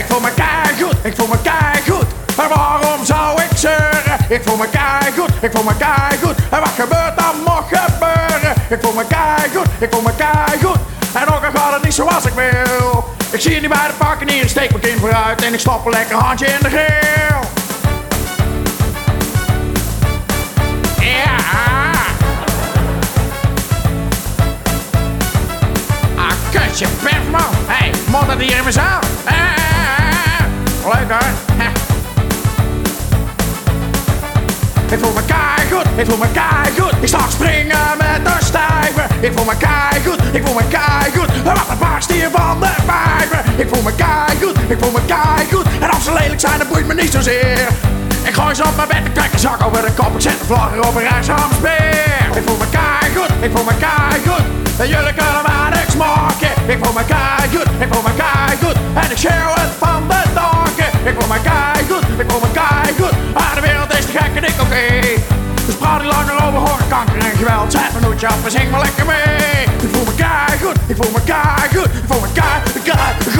Ik voel me kei goed, ik voel me kei goed. En waarom zou ik zeuren? Ik voel me kei goed, ik voel me kei goed. En wat gebeurt dan mocht gebeuren? Ik voel me kei goed, ik voel me kei goed. En ook al gaat het niet zoals ik wil. Ik zie je niet bij de pakken hier, ik steek mijn kind vooruit en ik stop een lekker handje in de geel. Ja! Ah, I cut Hé, hey, dat in mijn zaal? Eh. Leuk hoor. Ik voel me goed, ik voel me goed. Ik sta springen met de stijver. Ik voel me goed, ik voel me goed. En wat een barst van de vijver. Ik voel me goed, ik voel me goed. En als ze lelijk zijn, dan boeit me niet zozeer. Ik gooi ze op mijn bed, ik trek een zak over de kop. Ik zet de vlag erop en reis aan speer. Ik voel me goed, ik voel me goed. En jullie kunnen maar niks maken. Ik voel me goed, ik voel me goed. En ik schreeuw het van de daken. Ik voel me goed, ik voel me goed. Ah, de wereld is te gek en ik oké. Okay. Dus praat niet langer over hoorkanker en geweld. Zet mijn nootje af en zing maar lekker mee. Ik voel me me goed, ik voel me goed.